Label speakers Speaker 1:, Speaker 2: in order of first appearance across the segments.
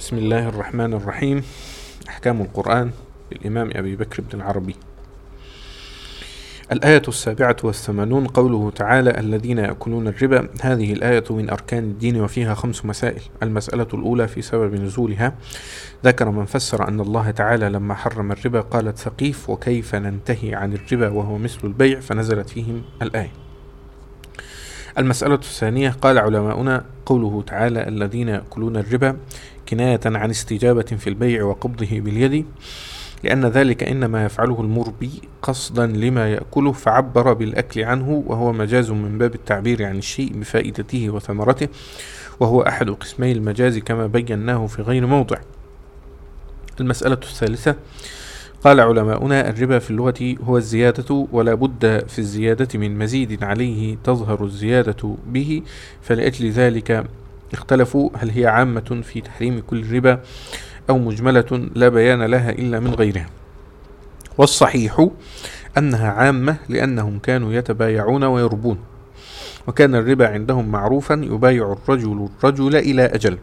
Speaker 1: بسم الله الرحمن الرحيم. أحكام القرآن للإمام أبي بكر بن العربي. الآية السابعة والثمانون قوله تعالى الذين يأكلون الربا. هذه الآية من أركان الدين وفيها خمس مسائل. المسألة الأولى في سبب نزولها ذكر من فسر أن الله تعالى لما حرم الربا قالت ثقيف وكيف ننتهي عن الربا وهو مثل البيع؟ فنزلت فيهم الآية. المسألة الثانية قال علماؤنا قوله تعالى الذين يأكلون الربا. كناية عن استجابة في البيع وقبضه باليد لأن ذلك إنما يفعله المربي قصدا لما يأكله فعبر بالأكل عنه وهو مجاز من باب التعبير عن الشيء بفائدته وثمرته وهو أحد قسمي المجاز كما بيناه في غير موضع. المسألة الثالثة قال علماؤنا الربا في اللغة هو الزيادة ولا بد في الزيادة من مزيد عليه تظهر الزيادة به فلأجل ذلك اختلفوا هل هي عامة في تحريم كل ربا أو مجملة لا بيان لها إلا من غيرها. والصحيح أنها عامة لأنهم كانوا يتبايعون ويربون وكان الربا عندهم معروفا يبايع الرجل الرجل إلى أجل.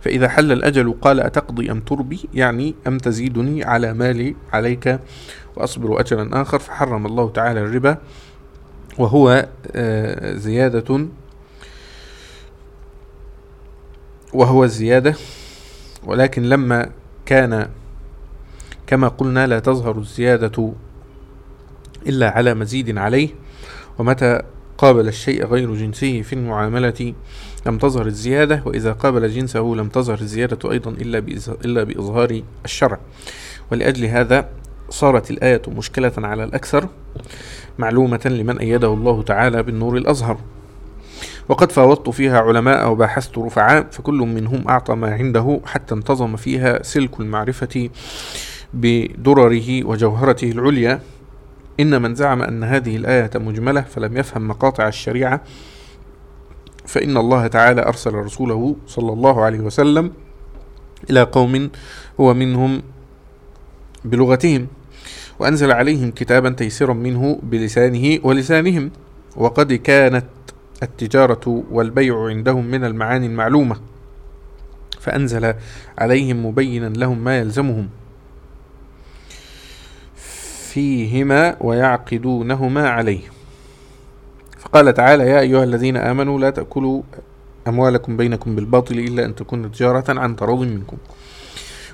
Speaker 1: فإذا حل الأجل قال أتقضي أم تربي؟ يعني أم تزيدني على مالي عليك وأصبر أجلا آخر؟ فحرم الله تعالى الربا وهو زيادة وهو الزيادة ولكن لما كان كما قلنا لا تظهر الزيادة إلا على مزيد عليه ومتى قابل الشيء غير جنسه في المعاملة لم تظهر الزيادة وإذا قابل جنسه لم تظهر الزيادة أيضا إلا بإظهار الشرع. ولأجل هذا صارت الآية مشكلة على الأكثر معلومة لمن أيده الله تعالى بالنور الأزهر. وقد فاوضت فيها علماء وباحثت رفعاء فكل منهم أعطى ما عنده حتى انتظم فيها سلك المعرفة بدرره وجوهرته العليا. إن من زعم أن هذه الآية مجملة فلم يفهم مقاطع الشريعة فإن الله تعالى أرسل رسوله صلى الله عليه وسلم إلى قوم هو منهم بلغتهم وأنزل عليهم كتابا تيسيرا منه بلسانه ولسانهم. وقد كانت التجارة والبيع عندهم من المعاني المعلومة فأنزل عليهم مبينا لهم ما يلزمهم. فيهما ويعقدونهما عليه. فقال تعالى يا أيها الذين آمنوا لا تأكلوا أموالكم بينكم بالباطل إلا أن تكون تجارة عن تراض منكم.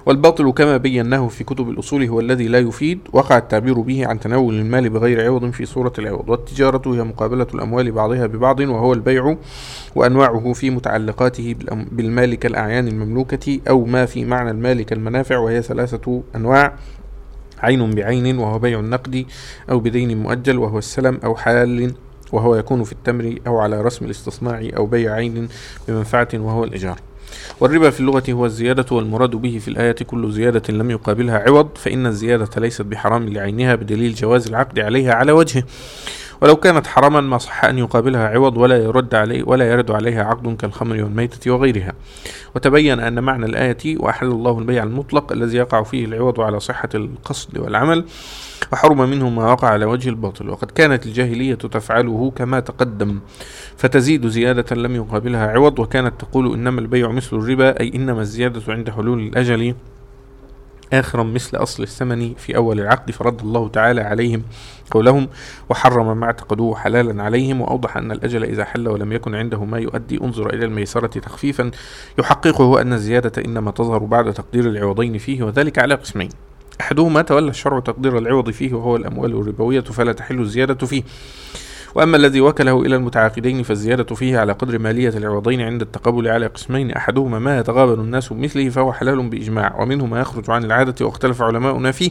Speaker 1: والباطل كما بيناه في كتب الأصول هو الذي لا يفيد وقع التعبير به عن تناول المال بغير عوض في صورة العوض. والتجارة هي مقابلة الأموال بعضها ببعض وهو البيع وأنواعه في متعلقاته بالمال كالأعيان المملوكة أو ما في معنى المال كالمنافع وهي ثلاثة أنواع عين بعين وهو بيع النقد أو بدين مؤجل وهو السلم أو حال وهو يكون في التمر أو على رسم الاستصناع أو بيع عين بمنفعة وهو الإيجار. والربا في اللغة هو الزيادة والمراد به في الآية كل زيادة لم يقابلها عوض فإن الزيادة ليست بحرام لعينها بدليل جواز العقد عليها على وجهه. ولو كانت حراما ما صح أن يقابلها عوض ولا يرد عليه ولا يرد عليها عقد كالخمر والميتة وغيرها. وتبين أن معنى الآية وأحل الله البيع المطلق الذي يقع فيه العوض على صحة القصد والعمل وحرم منه ما وقع على وجه الباطل. وقد كانت الجاهلية تفعله كما تقدم فتزيد زيادة لم يقابلها عوض وكانت تقول إنما البيع مثل الربا أي إنما الزيادة عند حلول الأجل آخرا مثل أصل الثمن في أول العقد فرد الله تعالى عليهم قولهم وحرم ما اعتقدوه حلالا عليهم وأوضح أن الأجل إذا حل ولم يكن عنده ما يؤدي. انظر إلى الميسرة تخفيفا يحققه أن الزيادة إنما تظهر بعد تقدير العوضين فيه وذلك على قسمين. أحدهما تولى الشرع تقدير العوض فيه وهو الأموال الربوية فلا تحل الزيادة فيه. وأما الذي وكله إلى المتعاقدين فالزيادة فيه على قدر مالية العوضين عند التقابل على قسمين أحدهما ما يتغابن الناس بمثله فهو حلال بإجماع ومنه ما يخرج عن العادة واختلف علماؤنا فيه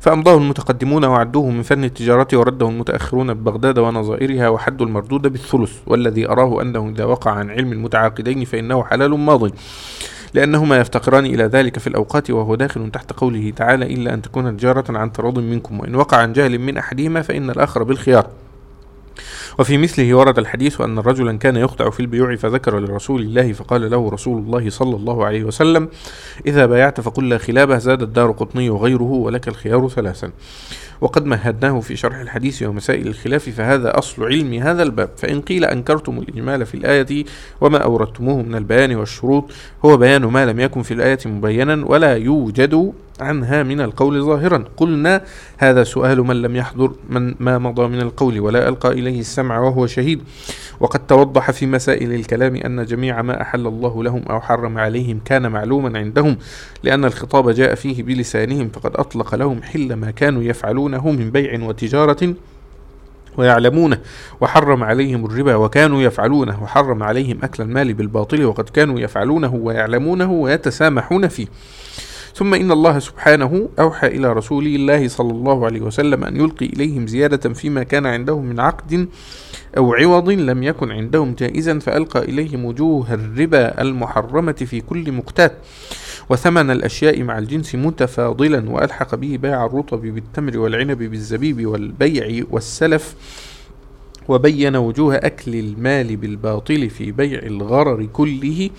Speaker 1: فأمضاه المتقدمون وعدوه من فن التجارة ورده المتأخرون ببغداد ونظائرها وحدوا المردود بالثلث والذي أراه أنه إذا وقع عن علم المتعاقدين فإنه حلال ماضي لأنهما يفتقران إلى ذلك في الأوقات وهو داخل تحت قوله تعالى إلا أن تكون تجارة عن تراض منكم وإن وقع عن جهل من أحدهما فإن الآخر بالخيار. وفي مثله ورد الحديث أن رجلا كان يخدع في البيوع فذكر لرسول الله فقال له رسول الله صلى الله عليه وسلم إذا بايعت فقل لا خلابه زاد الدار قطني وغيره ولك الخيار ثلاثا. وقد مهدناه في شرح الحديث ومسائل الخلاف فهذا أصل علم هذا الباب فإن قيل أنكرتم الإجمال في الآية وما أوردتموه من البيان والشروط هو بيان ما لم يكن في الآية مبينا ولا يوجد عنها من القول ظاهرا. قلنا هذا سؤال من لم يحضر من ما مضى من القول ولا ألقى إليه السمع وهو شهيد. وقد توضح في مسائل الكلام أن جميع ما أحل الله لهم أو حرم عليهم كان معلوما عندهم لأن الخطاب جاء فيه بلسانهم فقد أطلق لهم حل ما كانوا يفعلونه من بيع وتجارة ويعلمونه وحرم عليهم الربا وكانوا يفعلونه وحرم عليهم أكل المال بالباطل وقد كانوا يفعلونه ويعلمونه ويتسامحون فيه. ثم إن الله سبحانه أوحى إلى رسول الله صلى الله عليه وسلم أن يلقي إليهم زيادة فيما كان عندهم من عقد أو عوض لم يكن عندهم جائزا فألقى إليهم وجوه الربا المحرمة في كل مقتات وثمن الأشياء مع الجنس متفاضلا وألحق به بيع الرطب بالتمر والعنب بالزبيب والبيع والسلف وبين وجوه أكل المال بالباطل في بيع الغرر كله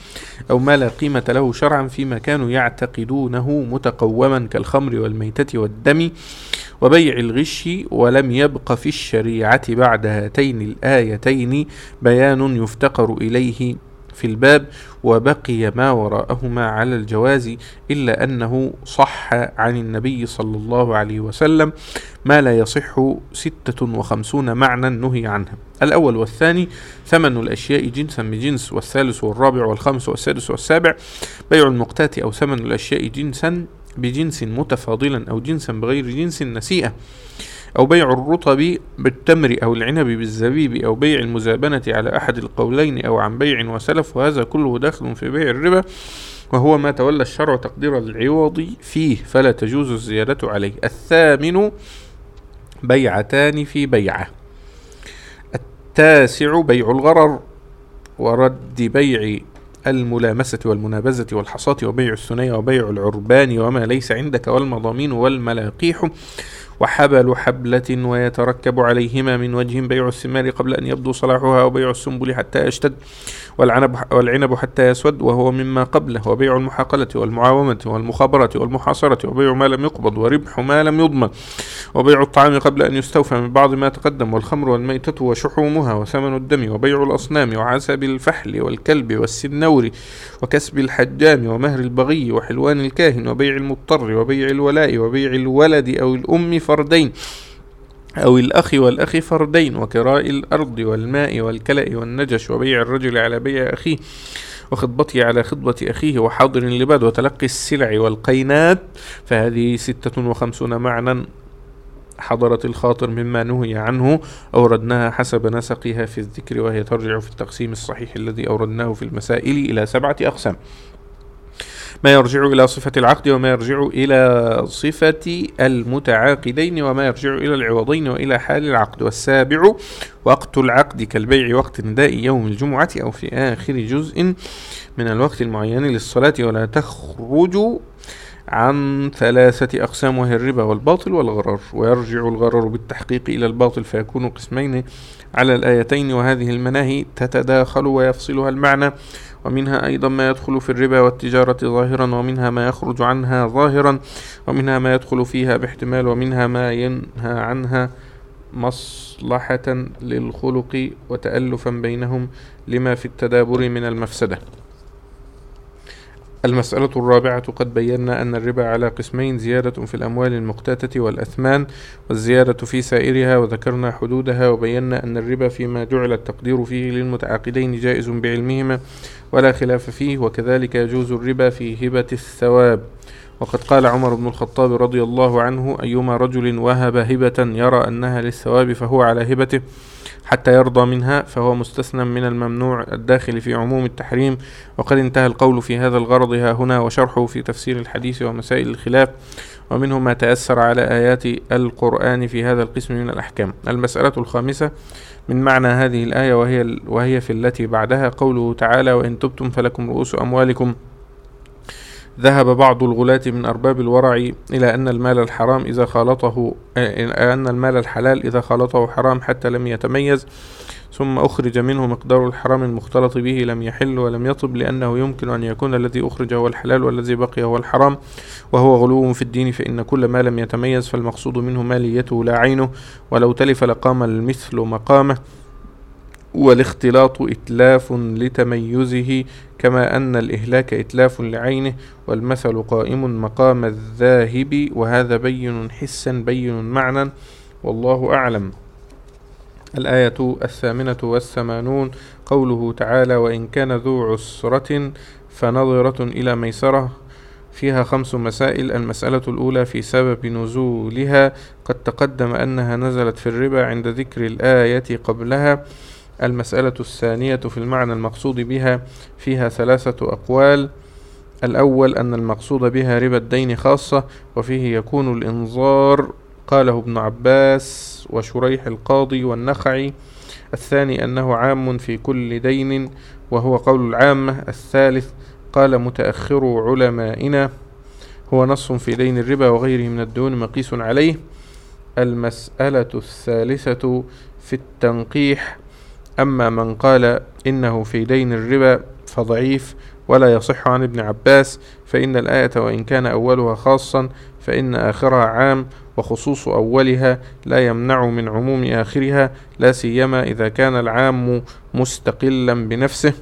Speaker 1: أو ما لا قيمة له شرعا فيما كانوا يعتقدونه متقوما كالخمر والميتة والدم وبيع الغش ولم يبق في الشريعة بعد هاتين الآيتين بيان يفتقر إليه. في الباب وبقي ما وراءهما على الجواز إلا أنه صح عن النبي صلى الله عليه وسلم ما لا يصح ستة وخمسون معنى نهي عنها الأول والثاني ثمن الأشياء جنسا بجنس والثالث والرابع والخامس والسادس والسابع بيع المقتات أو ثمن الأشياء جنسا بجنس متفاضلا أو جنسا بغير جنس نسيئة. أو بيع الرطب بالتمر أو العنب بالزبيب أو بيع المزابنة على أحد القولين أو عن بيع وسلف وهذا كله داخل في بيع الربا وهو ما تولى الشرع تقدير العوض فيه فلا تجوز الزيادة عليه. الثامن بيعتان في بيعة. التاسع بيع الغرر ورد بيع الملامسة والمنابزة والحصاة وبيع الثنية وبيع العربان وما ليس عندك والمضامين والملاقيح. وحبل حبلة ويتركب عليهما من وجه بيع الثمار قبل أن يبدو صلاحها وبيع السنبل حتى يشتد. والعنب, والعنب حتى يسود وهو مما قبله وبيع المحاقلة والمعاومة والمخابرة والمحاصرة وبيع ما لم يقبض وربح ما لم يضمن وبيع الطعام قبل أن يستوفى من بعض ما تقدم والخمر والميتة وشحومها وثمن الدم وبيع الأصنام وعسب الفحل والكلب والسنور وكسب الحجام ومهر البغي وحلوان الكاهن وبيع المضطر وبيع الولاء وبيع الولد أو الأم فردين. أو الأخ والأخ فردين وكراء الأرض والماء والكلأ والنجش وبيع الرجل على بيع أخيه وخطبته على خطبة أخيه وحاضر لباد وتلقي السلع والقينات. فهذه ستة وخمسون معنى حضرت الخاطر مما نهي عنه. أوردناها حسب نسقها في الذكر وهي ترجع في التقسيم الصحيح الذي أوردناه في المسائل إلى سبعة أقسام. ما يرجع إلى صفة العقد وما يرجع إلى صفة المتعاقدين وما يرجع إلى العوضين وإلى حال العقد. والسابع وقت العقد كالبيع وقت نداء يوم الجمعة أو في آخر جزء من الوقت المعين للصلاة. ولا تخرج عن ثلاثة أقسام وهي الربا والباطل والغرر. ويرجع الغرر بالتحقيق إلى الباطل فيكون قسمين على الآيتين. وهذه المناهي تتداخل ويفصلها المعنى ومنها أيضا ما يدخل في الربا والتجارة ظاهرا ومنها ما يخرج عنها ظاهرا ومنها ما يدخل فيها باحتمال ومنها ما ينهى عنها مصلحة للخلق وتألفا بينهم لما في التدابر من المفسدة. المسألة الرابعة قد بينا أن الربا على قسمين زيادة في الأموال المقتاتة والأثمان والزيادة في سائرها وذكرنا حدودها وبينا أن الربا فيما جعل التقدير فيه للمتعاقدين جائز بعلمهما ولا خلاف فيه وكذلك يجوز الربا في هبة الثواب. وقد قال عمر بن الخطاب رضي الله عنه أيما رجل وهب هبة يرى أنها للثواب فهو على هبته. حتى يرضى منها فهو مستثنى من الممنوع الداخل في عموم التحريم. وقد انتهى القول في هذا الغرض ها هنا وشرحه في تفسير الحديث ومسائل الخلاف. ومنه ما تأثر على آيات القرآن في هذا القسم من الأحكام. المسألة الخامسة من معنى هذه الآية وهي, وهي في التي بعدها قوله تعالى وإن تبتم فلكم رؤوس أموالكم ذهب بعض الغلاة من أرباب الورع إلى أن المال الحرام إذا خالطه أن المال الحلال إذا خالطه حرام حتى لم يتميز ثم أخرج منه مقدار الحرام المختلط به لم يحل ولم يطب لأنه يمكن أن يكون الذي أخرج هو الحلال والذي بقي هو الحرام وهو غلو في الدين فإن كل ما لم يتميز فالمقصود منه ماليته لا عينه ولو تلف لقام المثل مقامه. والاختلاط إتلاف لتميزه كما أن الإهلاك إتلاف لعينه والمثل قائم مقام الذاهب وهذا بين حسا بين معنى والله أعلم. الآية الثامنة والثمانون قوله تعالى وإن كان ذو عسرة فنظرة إلى ميسرة فيها خمس مسائل المسألة الأولى في سبب نزولها قد تقدم أنها نزلت في الربا عند ذكر الآية قبلها. المسألة الثانية في المعنى المقصود بها فيها ثلاثة أقوال. الأول أن المقصود بها ربا الدين خاصة وفيه يكون الإنظار قاله ابن عباس وشريح القاضي والنخعي. الثاني أنه عام في كل دين وهو قول العامة. الثالث قال متأخر علمائنا هو نص في دين الربا وغيره من الدون مقيس عليه. المسألة الثالثة في التنقيح. أما من قال إنه في دين الربا فضعيف ولا يصح عن ابن عباس فإن الآية وإن كان أولها خاصا فإن آخرها عام وخصوص أولها لا يمنع من عموم آخرها لا سيما إذا كان العام مستقلا بنفسه.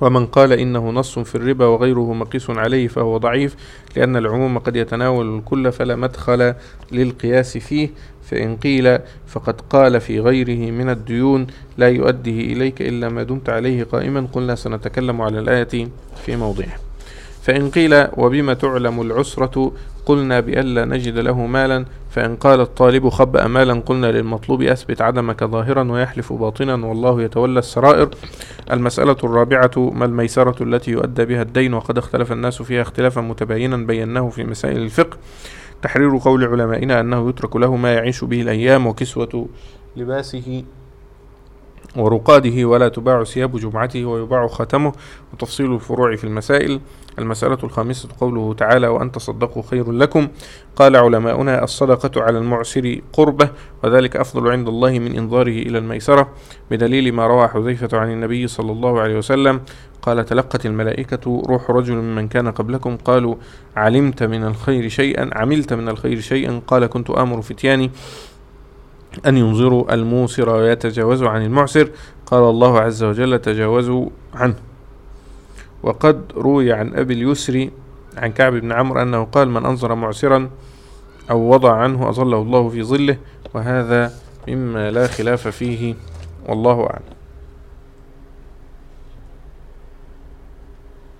Speaker 1: ومن قال إنه نص في الربا وغيره مقيس عليه فهو ضعيف لأن العموم قد يتناول الكل فلا مدخل للقياس فيه. فإن قيل فقد قال في غيره من الديون لا يؤديه إليك إلا ما دمت عليه قائما قلنا سنتكلم على الآية في موضعه فإن قيل وبما تعلم العسرة قلنا بألا نجد له مالا فإن قال الطالب خبأ مالا قلنا للمطلوب أثبت عدمك ظاهرا ويحلف باطنا والله يتولى السرائر. المسألة الرابعة ما الميسرة التي يؤدى بها الدين وقد اختلف الناس فيها اختلافا متباينا بيناه في مسائل الفقه. تحرير قول علمائنا أنه يترك له ما يعيش به الأيام وكسوة لباسه. ورقاده ولا تباع ثياب جمعته ويباع ختمه وتفصيل الفروع في المسائل. المسألة الخامسة قوله تعالى وأن تصدقوا خير لكم. قال علماؤنا الصدقة على المعسر قربة وذلك أفضل عند الله من إنظاره إلى الميسرة. بدليل ما روى حذيفة عن النبي صلى الله عليه وسلم قال تلقت الملائكة روح رجل ممن كان قبلكم قالوا علمت من الخير شيئا عملت من الخير شيئا. قال كنت آمر فتياني. أن ينظروا الموسر ويتجاوزوا عن المعسر. قال الله عز وجل تجاوزوا عنه. وقد روي عن أبي اليسر عن كعب بن عمرو أنه قال من أنظر معسرا أو وضع عنه أظله الله في ظله وهذا مما لا خلاف فيه والله أعلم.